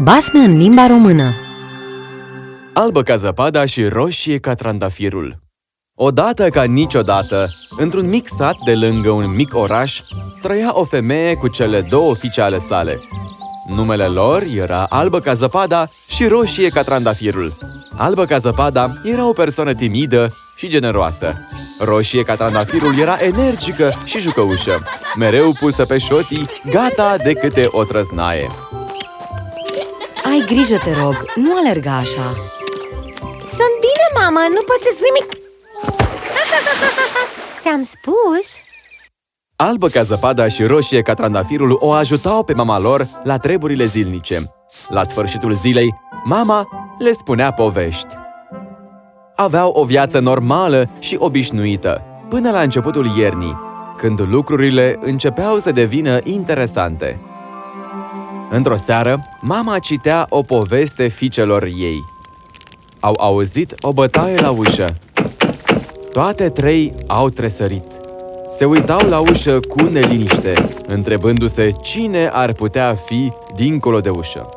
Basme în limba română Albă ca zăpada și roșie ca trandafirul. Odată ca niciodată, într-un mic sat de lângă un mic oraș, trăia o femeie cu cele două fiice ale sale. Numele lor era Albă ca zăpada și roșie ca trandafirul. Albă ca zăpada era o persoană timidă și generoasă. Roșie ca trandafirul era energică și jucăușă, mereu pusă pe șotii, gata de câte o trăznaie. Ai grijă, te rog, nu alerga așa Sunt bine, mamă, nu poți să-ți nimic Ți-am spus Albă ca zăpada și roșie ca trandafirul o ajutau pe mama lor la treburile zilnice. La sfârșitul zilei, mama le spunea povești. Aveau o viață normală și obișnuită, până la începutul iernii, când lucrurile începeau să devină interesante. Într-o seară, mama citea o poveste fiicelor ei. Au auzit o bătaie la ușă. Toate trei au tresărit. Se uitau la ușă cu neliniște, întrebându-se cine ar putea fi dincolo de ușă.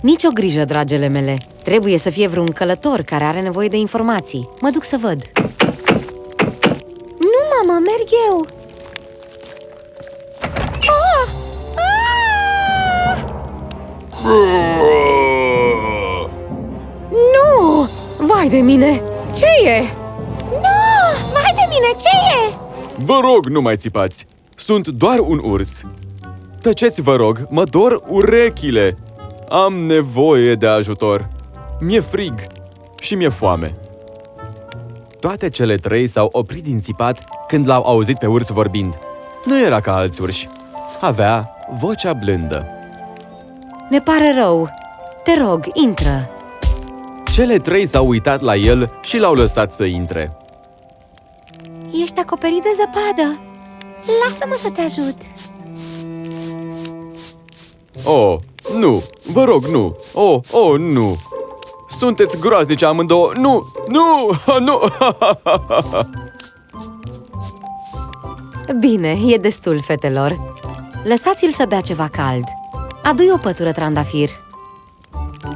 Nici o grijă, dragele mele Trebuie să fie vreun călător care are nevoie de informații Mă duc să văd Nu, mamă, merg eu Nu! Vai de mine! Ce e? Nu! Vai de mine, ce e? Vă rog, nu mai țipați! Sunt doar un urs! Tăceți, vă rog, mă dor urechile! Am nevoie de ajutor! Mi-e frig și mi-e foame! Toate cele trei s-au oprit din țipat când l-au auzit pe urs vorbind. Nu era ca alți urși. Avea vocea blândă. Ne pare rău. Te rog, intră. Cele trei s-au uitat la el și l-au lăsat să intre. Ești acoperit de zăpadă Lasă-mă să te ajut Oh, nu! Vă rog, nu! Oh, oh, nu! Sunteți groaznici amândouă! Nu! Nu! Nu! Bine, e destul, fetelor Lăsați-l să bea ceva cald Adu-i o pătură trandafir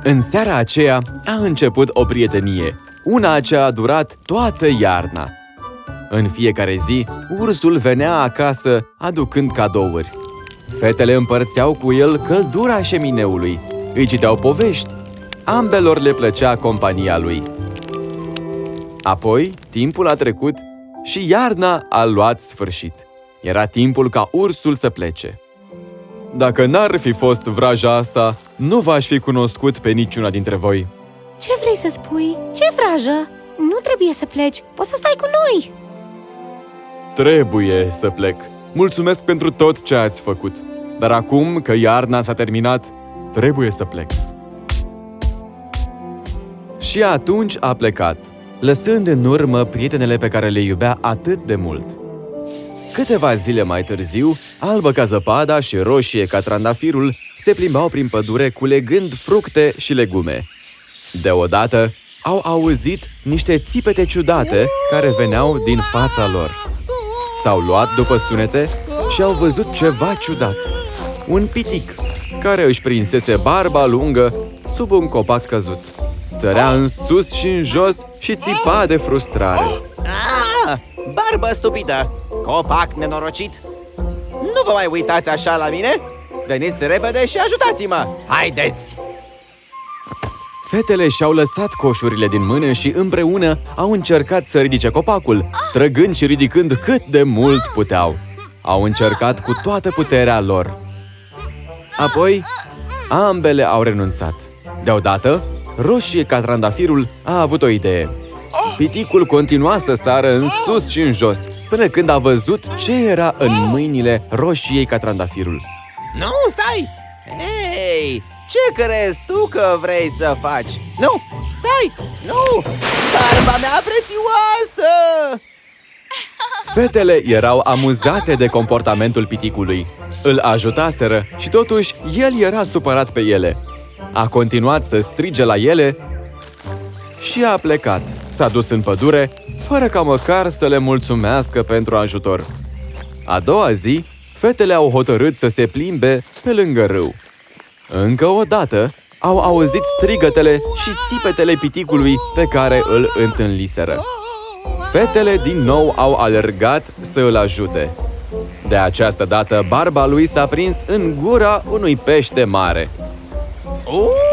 În seara aceea a început o prietenie, una ce a durat toată iarna. În fiecare zi, ursul venea acasă aducând cadouri. Fetele împărțeau cu el căldura șemineului, îi citeau povești. Ambelor le plăcea compania lui. Apoi, timpul a trecut și iarna a luat sfârșit. Era timpul ca ursul să plece. Dacă n-ar fi fost vraja asta, nu v-aș fi cunoscut pe niciuna dintre voi. Ce vrei să spui? Ce vrajă? Nu trebuie să pleci, poți să stai cu noi Trebuie să plec. Mulțumesc pentru tot ce ați făcut. Dar acum că iarna s-a terminat, trebuie să plec. Și atunci a plecat, lăsând în urmă prietenele pe care le iubea atât de mult. Câteva zile mai târziu, albă ca zăpada și roșie ca trandafirul se plimbau prin pădure culegând fructe și legume. Deodată, au auzit niște țipete ciudate care veneau din fața lor. S-au luat după sunete și au văzut ceva ciudat. Un pitic, care își prinsese barba lungă sub un copac căzut. Sărea în sus și în jos și țipa de frustrare. Ah, barbă stupidă! Copac nenorocit! Nu vă mai uitați așa la mine? Veniți repede și ajutați-mă! Haideți! Fetele și-au lăsat coșurile din mână și împreună au încercat să ridice copacul, trăgând și ridicând cât de mult puteau. Au încercat cu toată puterea lor. Apoi, ambele au renunțat. Deodată, roșie ca trandafirul a avut o idee. Piticul continua să sară în sus și în jos, până când a văzut ce era în mâinile roșiei ca trandafirul. Nu, stai! Hei, ce crezi tu că vrei să faci? Nu, stai! Nu! Barba mea prețioasă! Fetele erau amuzate de comportamentul piticului. Îl ajutaseră și totuși el era supărat pe ele. A continuat să strige la ele și a plecat. S-a dus în pădure, fără ca măcar să le mulțumească pentru ajutor. A doua zi, fetele au hotărât să se plimbe pe lângă râu. Încă o dată au auzit strigătele și țipetele piticului pe care îl întâlniseră. Fetele din nou au alergat să îl ajute. De această dată, barba lui s-a prins în gura unui pește mare. Uuu, uh, pește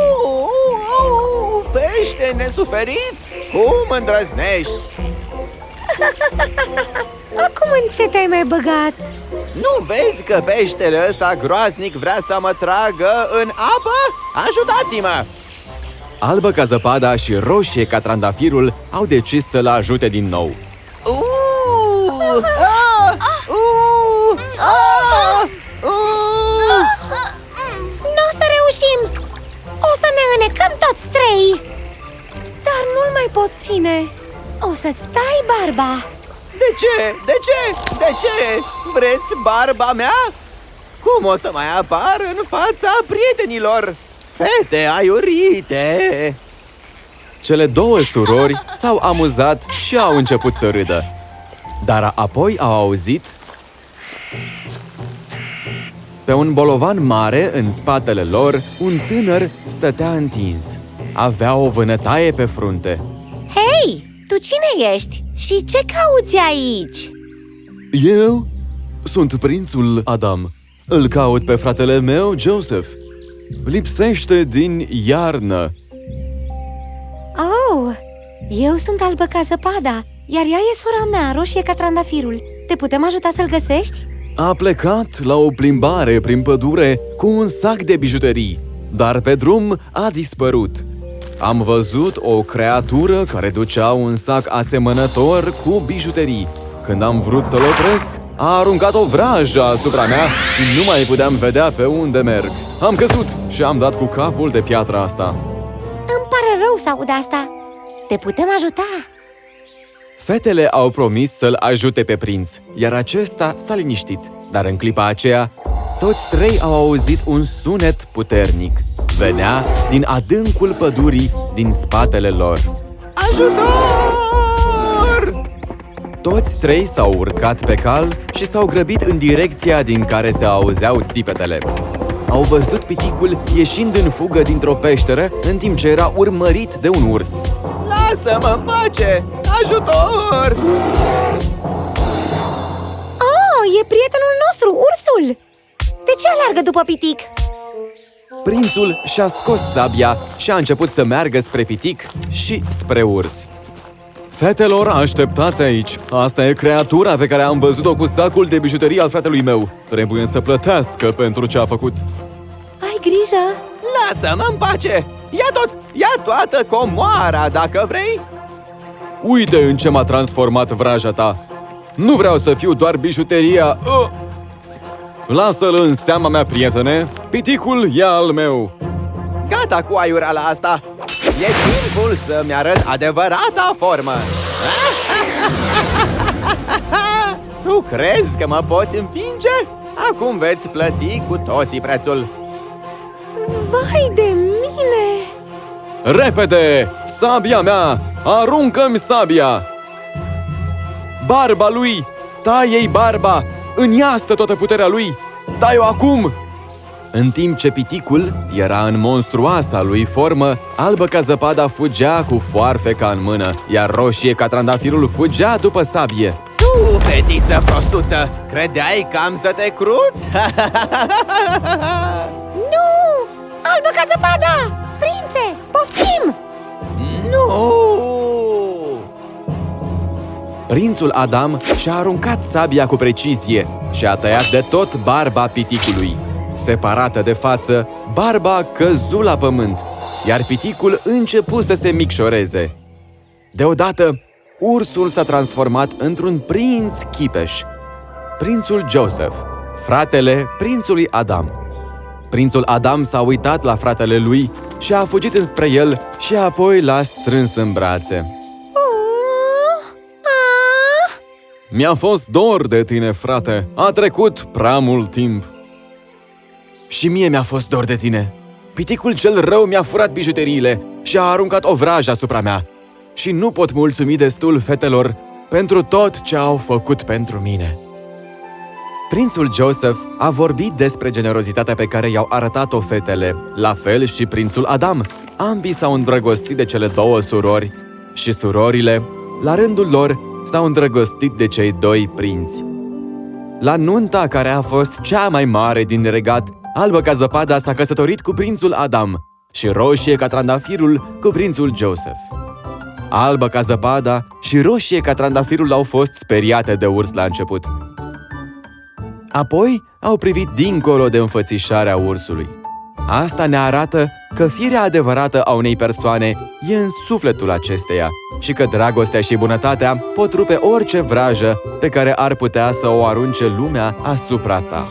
nesuferit? Cum îndrăznești? Acum în ce te-ai mai băgat? Nu vezi că peștele ăsta groaznic vrea să mă tragă în apă? Ajutați-mă! Albă ca zăpada și roșie ca trandafirul au decis să-l ajute din nou. Uh, pot ține! O să-ți stai barba! De ce? De ce? De ce? Vreți barba mea? Cum o să mai apar în fața prietenilor? Fete aiurite! Cele două surori s-au amuzat și au început să râdă. Dar apoi au auzit Pe un bolovan mare, în spatele lor, un tânăr stătea întins. Avea o vânătaie pe frunte. Hei, tu cine ești? Și ce cauți aici? Eu sunt prințul Adam. Îl caut pe fratele meu, Joseph. Lipsește din iarnă. Oh, eu sunt albă ca zăpada, iar ea e sora mea, roșie ca trandafirul Te putem ajuta să-l găsești? A plecat la o plimbare prin pădure cu un sac de bijuterii, dar pe drum a dispărut. Am văzut o creatură care ducea un sac asemănător cu bijuterii. Când am vrut să-l opresc, a aruncat o vrajă asupra mea și nu mai puteam vedea pe unde merg. Am căzut și am dat cu capul de piatra asta. Îmi pare rău să aud asta Te putem ajuta? Fetele au promis să-l ajute pe prinț, iar acesta s-a liniștit. Dar în clipa aceea, toți trei au auzit un sunet puternic. Venea din adâncul pădurii din spatele lor. Ajutor! Toți trei s-au urcat pe cal și s-au grăbit în direcția din care se auzeau țipetele. Au văzut piticul ieșind în fugă dintr-o peșteră în timp ce era urmărit de un urs. Lasă-mă în pace! Ajutor! Oh, e prietenul nostru, ursul! De ce alargă după pitic? Prințul și-a scos sabia și a început să meargă spre pitic și spre urs. Fetelor, așteptați aici! Asta e creatura pe care am văzut-o cu sacul de bijuterii al fratelui meu. Trebuie să plătească pentru ce a făcut. Ai grijă! Lasă-mă în pace! Ia tot! Ia toată comoara, dacă vrei! Uite în ce m-a transformat vraja ta! Nu vreau să fiu doar bijuteria... Uh! Lasă-l în seama mea, prietene! Piticul e al meu! Gata cu aiurala asta! E timpul să-mi arăt adevărata formă! Tu crezi că mă poți învinge? Acum veți plăti cu toții prețul! Vai de mine! Repede! Sabia mea! Aruncă-mi sabia! Barba lui! Tai-ei barba! În ea stă toată puterea lui! Tai-o acum! În timp ce piticul era în monstruoasa lui formă, albă ca zăpada fugea cu foarfeca în mână, iar roșie ca trandafirul fugea după sabie. Tu, fetiță prostuță, credeai că am să te cruți? Nu! Albă ca zăpada! Prințe, poftim! nu! Prințul Adam și-a aruncat sabia cu precizie și a tăiat de tot barba piticului. Separată de față, barba căzu la pământ, iar piticul începu să se micșoreze. Deodată, ursul s-a transformat într-un prinț chipeș. Prințul Joseph, fratele prințului Adam. Prințul Adam s-a uitat la fratele lui și a fugit înspre el și apoi l-a strâns în brațe. Mi-a fost dor de tine, frate. A trecut prea mult timp. Și mie mi-a fost dor de tine. Piticul cel rău mi-a furat bijuteriile și a aruncat o vrajă asupra mea. Și nu pot mulțumi destul fetelor pentru tot ce au făcut pentru mine. Prințul Joseph a vorbit despre generozitatea pe care i-au arătat-o fetele, la fel și prințul Adam. Ambii s-au îndrăgostit de cele două surori și surorile, la rândul lor, s-au îndrăgostit de cei doi prinți. La nunta care a fost cea mai mare din regat, albă ca zăpada s-a căsătorit cu prințul Adam și roșie ca trandafirul cu prințul Joseph. Albă ca zăpada și roșie ca trandafirul au fost speriate de urs la început. Apoi au privit dincolo de înfățișarea ursului. Asta ne arată că firea adevărată a unei persoane e în sufletul acesteia și că dragostea și bunătatea pot rupe orice vrajă pe care ar putea să o arunce lumea asupra ta.